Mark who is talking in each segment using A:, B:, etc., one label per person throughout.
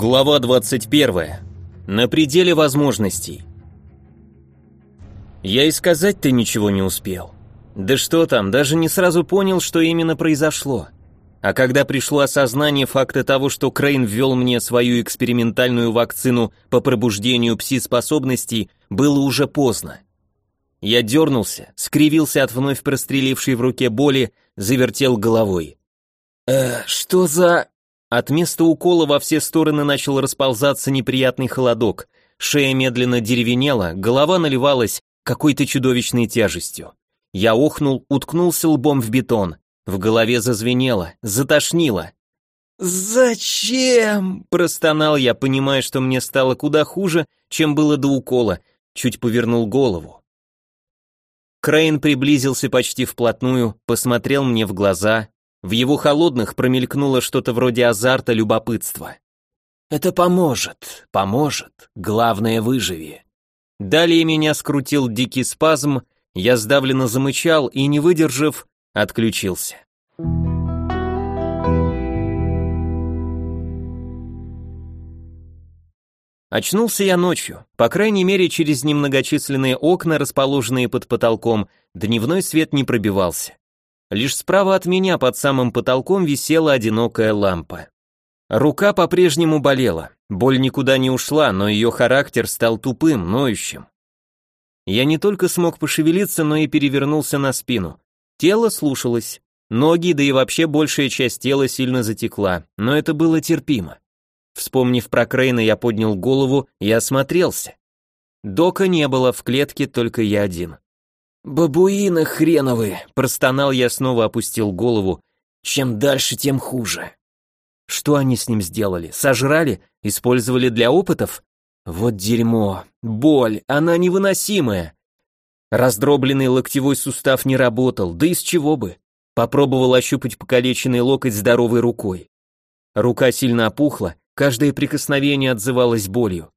A: Глава 21. На пределе возможностей. Я и сказать-то ничего не успел. Да что там, даже не сразу понял, что именно произошло. А когда пришло осознание факта того, что Крейн ввел мне свою экспериментальную вакцину по пробуждению пси-способностей, было уже поздно. Я дернулся, скривился от вновь прострелившей в руке боли, завертел головой. «Э, что за...» От места укола во все стороны начал расползаться неприятный холодок, шея медленно деревенела, голова наливалась какой-то чудовищной тяжестью. Я охнул, уткнулся лбом в бетон, в голове зазвенело, затошнило. «Зачем?» – простонал я, понимая, что мне стало куда хуже, чем было до укола, чуть повернул голову. Крейн приблизился почти вплотную, посмотрел мне в глаза, в его холодных промелькнуло что-то вроде азарта любопытства. «Это поможет, поможет, главное выживи». Далее меня скрутил дикий спазм, я сдавленно замычал и, не выдержав, отключился. Очнулся я ночью, по крайней мере через немногочисленные окна, расположенные под потолком, дневной свет не пробивался. Лишь справа от меня под самым потолком висела одинокая лампа. Рука по-прежнему болела, боль никуда не ушла, но ее характер стал тупым, ноющим. Я не только смог пошевелиться, но и перевернулся на спину. Тело слушалось, ноги, да и вообще большая часть тела сильно затекла, но это было терпимо. Вспомнив про Крейна, я поднял голову и осмотрелся. Дока не было, в клетке только я один. «Бабуины хреновые!» – простонал я, снова опустил голову. «Чем дальше, тем хуже». Что они с ним сделали? Сожрали? Использовали для опытов? Вот дерьмо. Боль, она невыносимая. Раздробленный локтевой сустав не работал, да из чего бы? Попробовал ощупать покалеченный локоть здоровой рукой. Рука сильно опухла, каждое прикосновение отзывалось болью.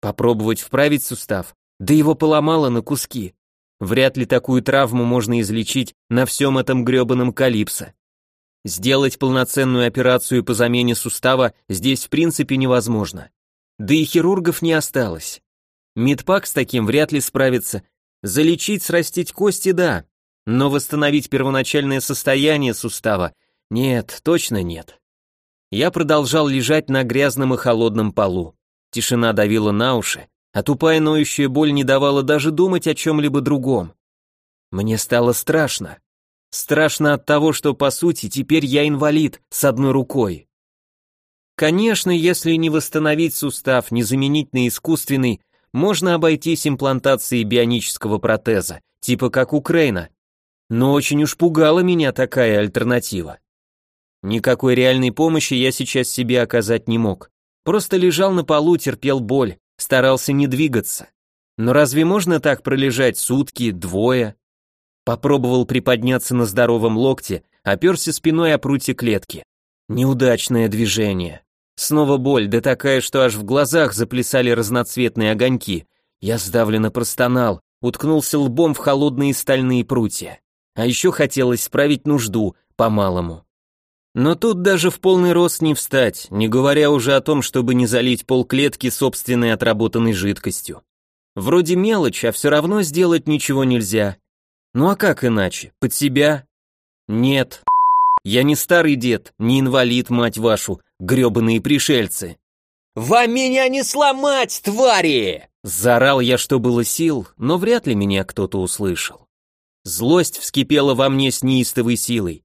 A: Попробовать вправить сустав, да его поломало на куски. Вряд ли такую травму можно излечить на всем этом гребаном калипсо. Сделать полноценную операцию по замене сустава здесь в принципе невозможно. Да и хирургов не осталось. Медпак с таким вряд ли справится. Залечить, срастить кости – да, но восстановить первоначальное состояние сустава – нет, точно нет. Я продолжал лежать на грязном и холодном полу. Тишина давила на уши, а тупая ноющая боль не давала даже думать о чем-либо другом. Мне стало страшно. Страшно от того, что, по сути, теперь я инвалид с одной рукой. Конечно, если не восстановить сустав, не заменить на искусственный, можно обойтись имплантацией бионического протеза, типа как у Крейна. Но очень уж пугала меня такая альтернатива. Никакой реальной помощи я сейчас себе оказать не мог. Просто лежал на полу, терпел боль, старался не двигаться. Но разве можно так пролежать сутки, двое? Попробовал приподняться на здоровом локте, оперся спиной о прутье клетки. Неудачное движение. Снова боль, да такая, что аж в глазах заплясали разноцветные огоньки. Я сдавленно простонал, уткнулся лбом в холодные стальные прутья. А еще хотелось справить нужду, по-малому. Но тут даже в полный рост не встать, не говоря уже о том, чтобы не залить полклетки собственной отработанной жидкостью. Вроде мелочь, а все равно сделать ничего нельзя. Ну а как иначе? Под себя? Нет. Я не старый дед, не инвалид, мать вашу, гребаные пришельцы. «Вам меня не сломать, твари!» Заорал я, что было сил, но вряд ли меня кто-то услышал. Злость вскипела во мне с неистовой силой.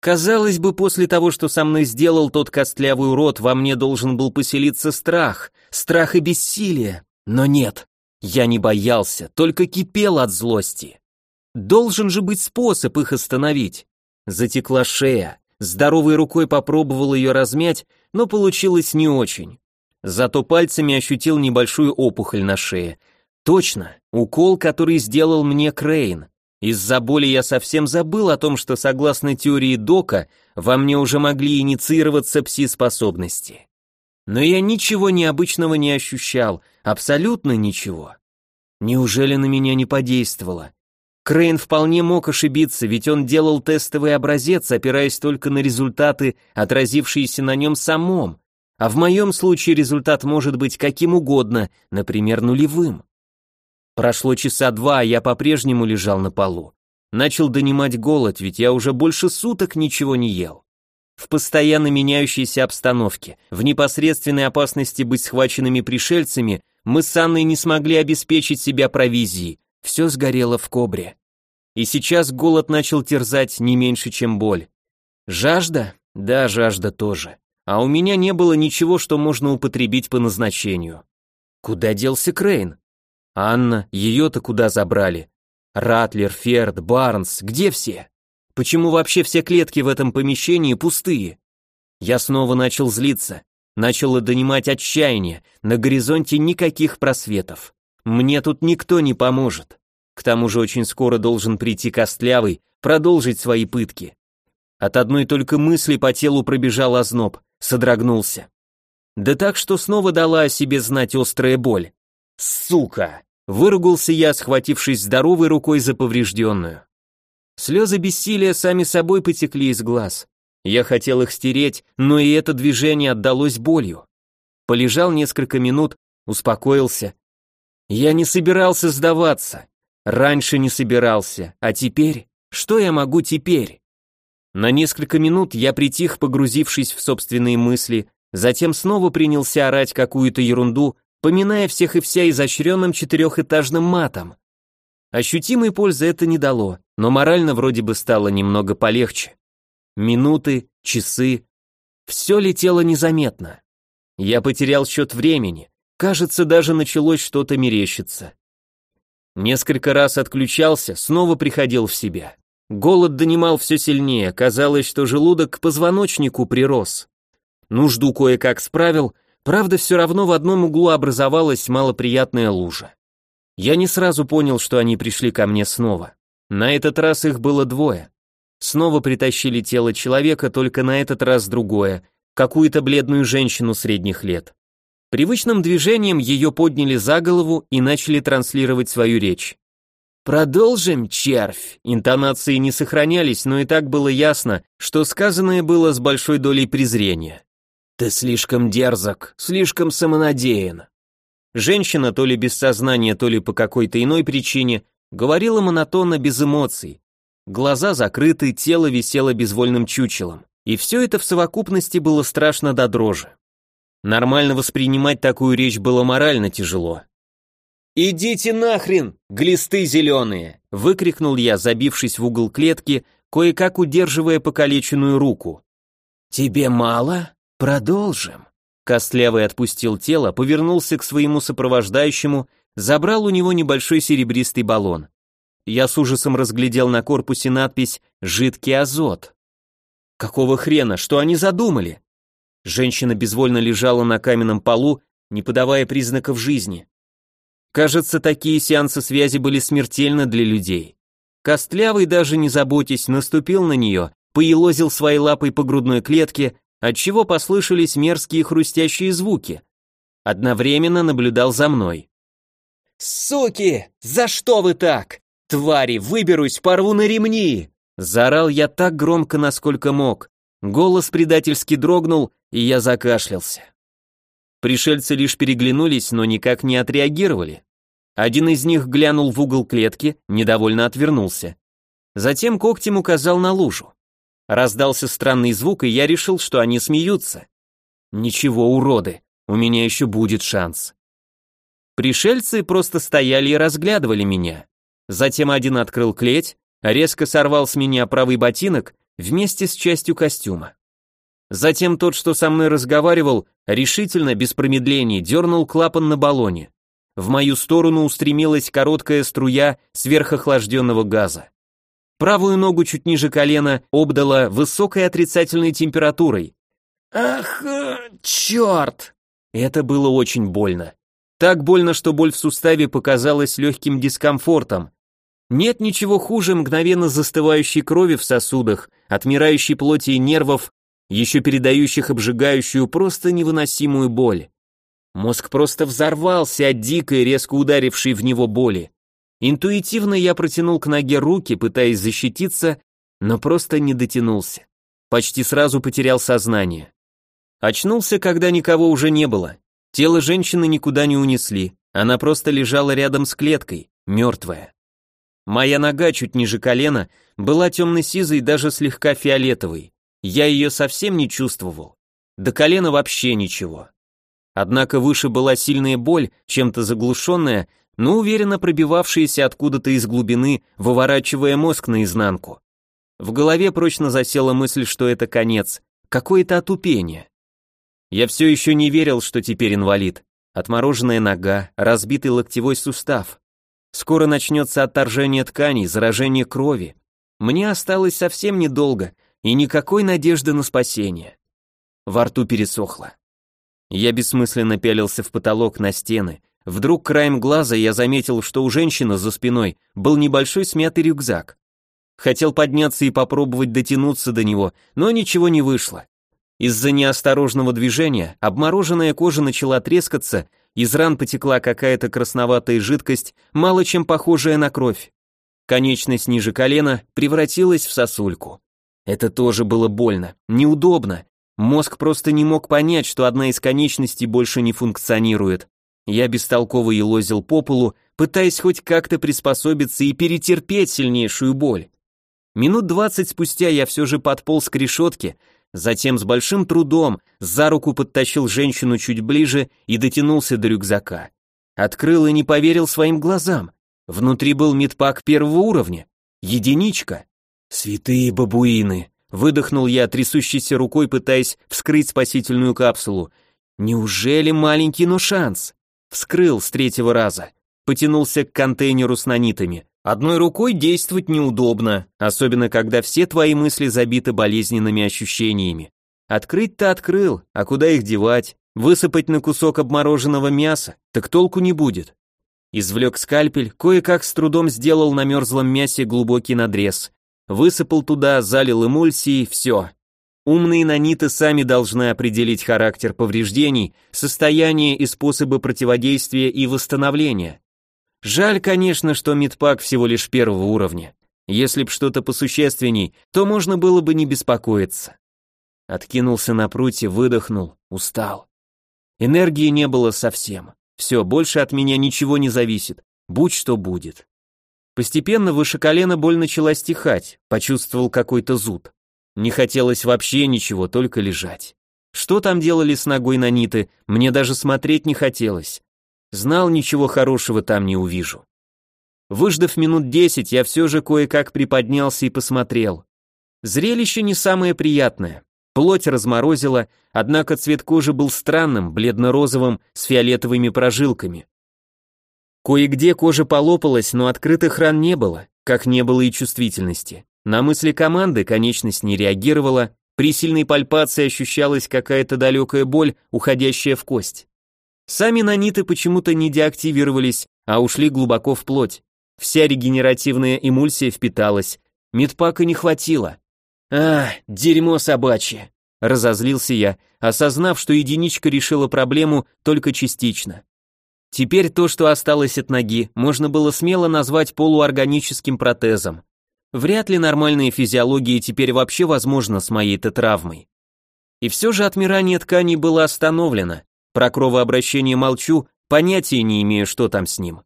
A: Казалось бы, после того, что со мной сделал тот костлявый урод, во мне должен был поселиться страх, страх и бессилие. Но нет, я не боялся, только кипел от злости. Должен же быть способ их остановить. Затекла шея, здоровой рукой попробовал ее размять, но получилось не очень. Зато пальцами ощутил небольшую опухоль на шее. Точно, укол, который сделал мне Крейн. Из-за боли я совсем забыл о том, что согласно теории Дока, во мне уже могли инициироваться пси-способности. Но я ничего необычного не ощущал, абсолютно ничего. Неужели на меня не подействовало? Крейн вполне мог ошибиться, ведь он делал тестовый образец, опираясь только на результаты, отразившиеся на нем самом, А в моем случае результат может быть каким угодно, например, нулевым. Прошло часа два, а я по-прежнему лежал на полу. Начал донимать голод, ведь я уже больше суток ничего не ел. В постоянно меняющейся обстановке, в непосредственной опасности быть схваченными пришельцами, мы с Анной не смогли обеспечить себя провизией, все сгорело в кобре. И сейчас голод начал терзать не меньше, чем боль. Жажда? Да, жажда тоже. А у меня не было ничего, что можно употребить по назначению. Куда делся Крейн? Анна, ее-то куда забрали? Ратлер, Ферд, Барнс, где все? Почему вообще все клетки в этом помещении пустые? Я снова начал злиться, начало донимать отчаяние, на горизонте никаких просветов. Мне тут никто не поможет. К тому же очень скоро должен прийти Костлявый, продолжить свои пытки. От одной только мысли по телу пробежал озноб, содрогнулся. Да так, что снова дала о себе знать острая боль. Сука! Выругался я, схватившись здоровой рукой за поврежденную. Слезы бессилия сами собой потекли из глаз. Я хотел их стереть, но и это движение отдалось болью. Полежал несколько минут, успокоился. Я не собирался сдаваться. Раньше не собирался, а теперь? Что я могу теперь? На несколько минут я притих, погрузившись в собственные мысли, затем снова принялся орать какую-то ерунду, поминая всех и вся изощренным четырехэтажным матом. Ощутимой пользы это не дало, но морально вроде бы стало немного полегче. Минуты, часы, все летело незаметно. Я потерял счет времени, кажется, даже началось что-то мерещиться. Несколько раз отключался, снова приходил в себя. Голод донимал все сильнее, казалось, что желудок к позвоночнику прирос. Нужду кое-как справил, правда, все равно в одном углу образовалась малоприятная лужа. Я не сразу понял, что они пришли ко мне снова. На этот раз их было двое. Снова притащили тело человека, только на этот раз другое, какую-то бледную женщину средних лет. Привычным движением ее подняли за голову и начали транслировать свою речь. «Продолжим, червь!» Интонации не сохранялись, но и так было ясно, что сказанное было с большой долей презрения. «Ты слишком дерзок, слишком самонадеян». Женщина, то ли без сознания, то ли по какой-то иной причине, говорила монотонно без эмоций. Глаза закрыты, тело висело безвольным чучелом. И все это в совокупности было страшно до дрожи. Нормально воспринимать такую речь было морально тяжело. «Идите нахрен, глисты зеленые!» — выкрикнул я, забившись в угол клетки, кое-как удерживая покалеченную руку. «Тебе мало? Продолжим!» Костлявый отпустил тело, повернулся к своему сопровождающему, забрал у него небольшой серебристый баллон. Я с ужасом разглядел на корпусе надпись «Жидкий азот». Какого хрена, что они задумали? Женщина безвольно лежала на каменном полу, не подавая признаков жизни. Кажется, такие сеансы связи были смертельны для людей. Костлявый, даже не заботясь, наступил на нее, поелозил своей лапой по грудной клетке, отчего послышались мерзкие хрустящие звуки. Одновременно наблюдал за мной. «Суки! За что вы так? Твари, выберусь, порву на ремни!» Заорал я так громко, насколько мог. Голос предательски дрогнул, и я закашлялся. Пришельцы лишь переглянулись, но никак не отреагировали. Один из них глянул в угол клетки, недовольно отвернулся. Затем когтем указал на лужу. Раздался странный звук, и я решил, что они смеются. Ничего, уроды, у меня еще будет шанс. Пришельцы просто стояли и разглядывали меня. Затем один открыл клеть, резко сорвал с меня правый ботинок вместе с частью костюма. Затем тот, что со мной разговаривал, решительно, без промедлений, дернул клапан на баллоне. В мою сторону устремилась короткая струя сверхохлажденного газа. Правую ногу чуть ниже колена обдала высокой отрицательной температурой. «Ах, э, черт!» Это было очень больно. Так больно, что боль в суставе показалась легким дискомфортом. Нет ничего хуже мгновенно застывающей крови в сосудах, отмирающей плоти и нервов еще передающих обжигающую, просто невыносимую боль. Мозг просто взорвался от дикой, резко ударившей в него боли. Интуитивно я протянул к ноге руки, пытаясь защититься, но просто не дотянулся. Почти сразу потерял сознание. Очнулся, когда никого уже не было. Тело женщины никуда не унесли, она просто лежала рядом с клеткой, мертвая. Моя нога чуть ниже колена была темно-сизой, даже слегка фиолетовой. Я ее совсем не чувствовал. До колена вообще ничего. Однако выше была сильная боль, чем-то заглушенная, но уверенно пробивавшаяся откуда-то из глубины, выворачивая мозг наизнанку. В голове прочно засела мысль, что это конец, какое-то отупение. Я все еще не верил, что теперь инвалид. Отмороженная нога, разбитый локтевой сустав. Скоро начнется отторжение тканей, заражение крови. Мне осталось совсем недолго, и никакой надежды на спасение. Во рту пересохло. Я бессмысленно пялился в потолок на стены. Вдруг краем глаза я заметил, что у женщины за спиной был небольшой смятый рюкзак. Хотел подняться и попробовать дотянуться до него, но ничего не вышло. Из-за неосторожного движения обмороженная кожа начала трескаться, из ран потекла какая-то красноватая жидкость, мало чем похожая на кровь. Конечность ниже колена превратилась в сосульку. Это тоже было больно, неудобно. Мозг просто не мог понять, что одна из конечностей больше не функционирует. Я бестолково елозил по полу, пытаясь хоть как-то приспособиться и перетерпеть сильнейшую боль. Минут двадцать спустя я все же подполз к решетке, затем с большим трудом за руку подтащил женщину чуть ближе и дотянулся до рюкзака. Открыл и не поверил своим глазам. Внутри был медпак первого уровня. Единичка. Святые бабуины. Выдохнул я трясущейся рукой, пытаясь вскрыть спасительную капсулу. Неужели маленький, но шанс? Вскрыл с третьего раза. Потянулся к контейнеру с нанитами. Одной рукой действовать неудобно, особенно когда все твои мысли забиты болезненными ощущениями. Открыть-то открыл, а куда их девать? Высыпать на кусок обмороженного мяса, так толку не будет. Извлек скальпель, кое-как с трудом сделал на мерзлом мясе глубокий надрез. Высыпал туда, залил эмульсией, все. Умные наниты сами должны определить характер повреждений, состояние и способы противодействия и восстановления. Жаль, конечно, что медпак всего лишь первого уровня. Если б что-то посущественней, то можно было бы не беспокоиться. Откинулся на прутье, выдохнул, устал. Энергии не было совсем. Все, больше от меня ничего не зависит. Будь что будет. Постепенно выше колена боль начала стихать, почувствовал какой-то зуд. Не хотелось вообще ничего, только лежать. Что там делали с ногой наниты, мне даже смотреть не хотелось. Знал, ничего хорошего там не увижу. Выждав минут десять, я все же кое-как приподнялся и посмотрел. Зрелище не самое приятное. Плоть разморозила, однако цвет кожи был странным, бледно-розовым, с фиолетовыми прожилками. Кое-где кожа полопалась, но открытых ран не было, как не было и чувствительности. На мысли команды конечность не реагировала, при сильной пальпации ощущалась какая-то далекая боль, уходящая в кость. Сами наниты почему-то не деактивировались, а ушли глубоко в плоть. Вся регенеративная эмульсия впиталась. Медпака не хватило. А, дерьмо собачье. Разозлился я, осознав, что единичка решила проблему только частично. Теперь то, что осталось от ноги, можно было смело назвать полуорганическим протезом. Вряд ли нормальная физиология теперь вообще возможна с моей-то травмой. И все же отмирание тканей было остановлено, про кровообращение молчу, понятия не имею, что там с ним.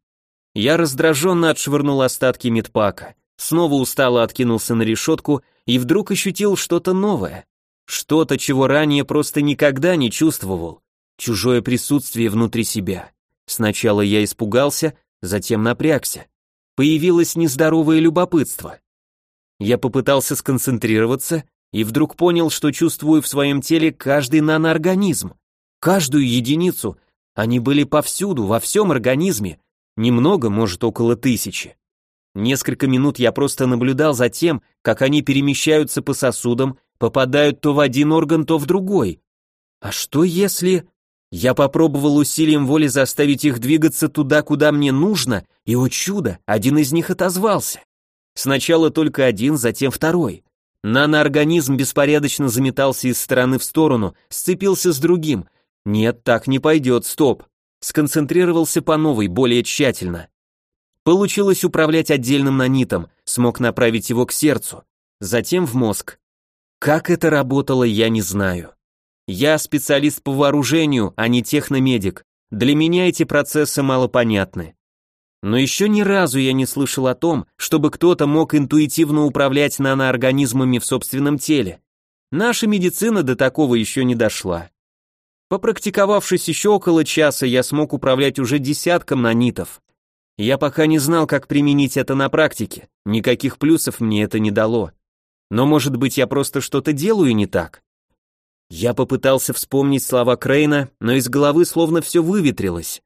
A: Я раздраженно отшвырнул остатки медпака, снова устало откинулся на решетку и вдруг ощутил что-то новое. Что-то, чего ранее просто никогда не чувствовал. Чужое присутствие внутри себя. Сначала я испугался, затем напрягся. Появилось нездоровое любопытство. Я попытался сконцентрироваться и вдруг понял, что чувствую в своем теле каждый наноорганизм. Каждую единицу. Они были повсюду, во всем организме. Немного, может, около тысячи. Несколько минут я просто наблюдал за тем, как они перемещаются по сосудам, попадают то в один орган, то в другой. А что если... Я попробовал усилием воли заставить их двигаться туда, куда мне нужно, и, о чудо, один из них отозвался. Сначала только один, затем второй. Наноорганизм беспорядочно заметался из стороны в сторону, сцепился с другим, нет, так не пойдет, стоп. Сконцентрировался по новой, более тщательно. Получилось управлять отдельным нанитом, смог направить его к сердцу, затем в мозг. Как это работало, я не знаю. Я специалист по вооружению, а не техномедик. Для меня эти процессы малопонятны. Но еще ни разу я не слышал о том, чтобы кто-то мог интуитивно управлять наноорганизмами в собственном теле. Наша медицина до такого еще не дошла. Попрактиковавшись еще около часа, я смог управлять уже десятком нанитов. Я пока не знал, как применить это на практике, никаких плюсов мне это не дало. Но может быть я просто что-то делаю не так? Я попытался вспомнить слова Крейна, но из головы словно все выветрилось.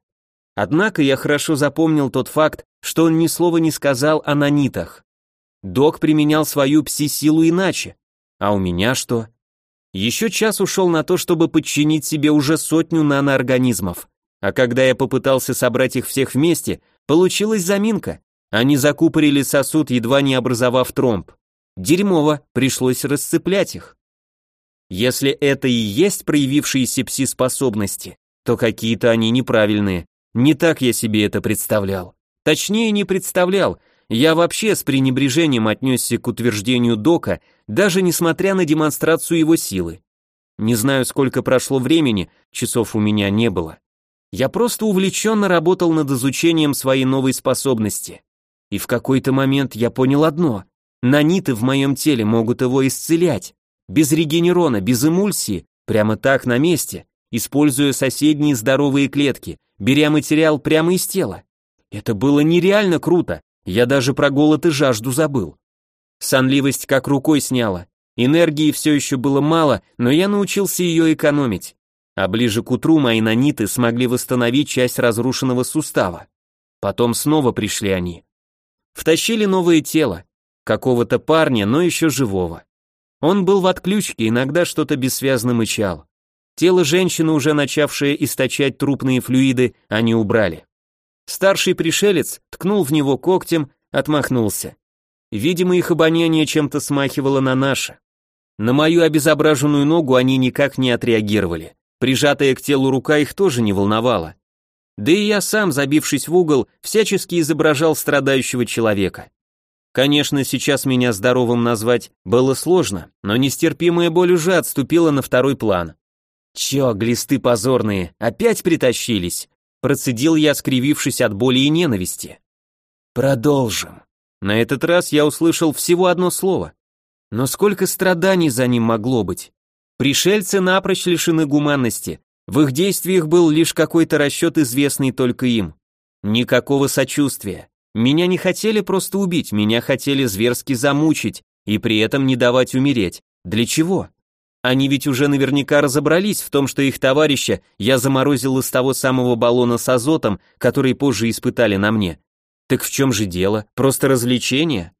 A: Однако я хорошо запомнил тот факт, что он ни слова не сказал о нанитах. Док применял свою пси-силу иначе. А у меня что? Еще час ушел на то, чтобы подчинить себе уже сотню наноорганизмов. А когда я попытался собрать их всех вместе, получилась заминка. Они закупорили сосуд, едва не образовав тромб. Дерьмово, пришлось расцеплять их. Если это и есть проявившиеся пси-способности, то какие-то они неправильные. Не так я себе это представлял. Точнее, не представлял. Я вообще с пренебрежением отнесся к утверждению Дока, даже несмотря на демонстрацию его силы. Не знаю, сколько прошло времени, часов у меня не было. Я просто увлеченно работал над изучением своей новой способности. И в какой-то момент я понял одно. Наниты в моем теле могут его исцелять. Без регенерона, без эмульсии, прямо так на месте, используя соседние здоровые клетки, беря материал прямо из тела. Это было нереально круто, я даже про голод и жажду забыл. Сонливость как рукой сняла. Энергии все еще было мало, но я научился ее экономить. А ближе к утру мои наниты смогли восстановить часть разрушенного сустава. Потом снова пришли они. Втащили новое тело, какого-то парня, но еще живого. Он был в отключке, иногда что-то бессвязно мычал. Тело женщины, уже начавшее источать трупные флюиды, они убрали. Старший пришелец ткнул в него когтем, отмахнулся. Видимо, их обоняние чем-то смахивало на наше. На мою обезображенную ногу они никак не отреагировали. Прижатая к телу рука их тоже не волновала. Да и я сам, забившись в угол, всячески изображал страдающего человека. Конечно, сейчас меня здоровым назвать было сложно, но нестерпимая боль уже отступила на второй план. Чё, глисты позорные, опять притащились? Процедил я, скривившись от боли и ненависти. Продолжим. На этот раз я услышал всего одно слово. Но сколько страданий за ним могло быть? Пришельцы напрочь лишены гуманности. В их действиях был лишь какой-то расчет, известный только им. Никакого сочувствия. Меня не хотели просто убить, меня хотели зверски замучить и при этом не давать умереть. Для чего? Они ведь уже наверняка разобрались в том, что их товарища я заморозил из того самого баллона с азотом, который позже испытали на мне. Так в чем же дело? Просто развлечение?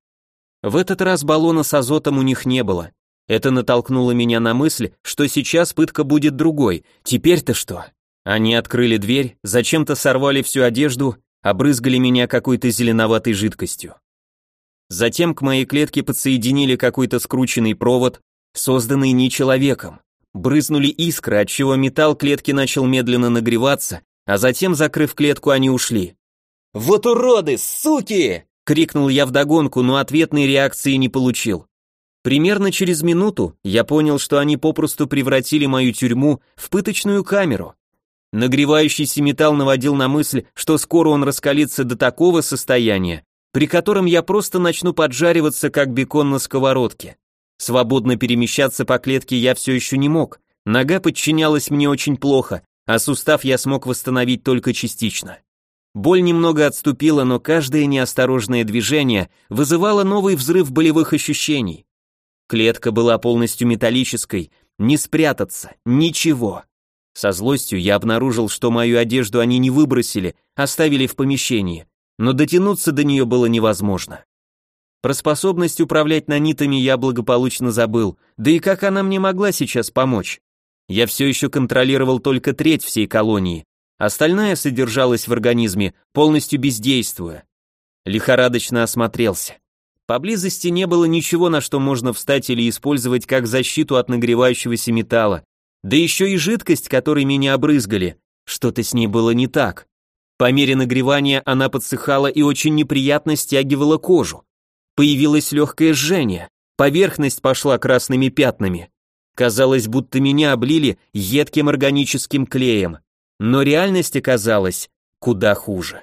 A: В этот раз баллона с азотом у них не было. Это натолкнуло меня на мысль, что сейчас пытка будет другой. Теперь-то что? Они открыли дверь, зачем-то сорвали всю одежду обрызгали меня какой-то зеленоватой жидкостью. Затем к моей клетке подсоединили какой-то скрученный провод, созданный не человеком. Брызнули искры, отчего металл клетки начал медленно нагреваться, а затем, закрыв клетку, они ушли. «Вот уроды, суки!» — крикнул я вдогонку, но ответной реакции не получил. Примерно через минуту я понял, что они попросту превратили мою тюрьму в пыточную камеру. Нагревающийся металл наводил на мысль, что скоро он раскалится до такого состояния, при котором я просто начну поджариваться, как бекон на сковородке. Свободно перемещаться по клетке я все еще не мог, нога подчинялась мне очень плохо, а сустав я смог восстановить только частично. Боль немного отступила, но каждое неосторожное движение вызывало новый взрыв болевых ощущений. Клетка была полностью металлической, не спрятаться, ничего. Со злостью я обнаружил, что мою одежду они не выбросили, оставили в помещении, но дотянуться до нее было невозможно. Про способность управлять нанитами я благополучно забыл, да и как она мне могла сейчас помочь? Я все еще контролировал только треть всей колонии, остальная содержалась в организме, полностью бездействуя. Лихорадочно осмотрелся. Поблизости не было ничего, на что можно встать или использовать как защиту от нагревающегося металла, да еще и жидкость, которой меня обрызгали. Что-то с ней было не так. По мере нагревания она подсыхала и очень неприятно стягивала кожу. Появилось легкое жжение, поверхность пошла красными пятнами. Казалось, будто меня облили едким органическим клеем, но реальность оказалась куда хуже.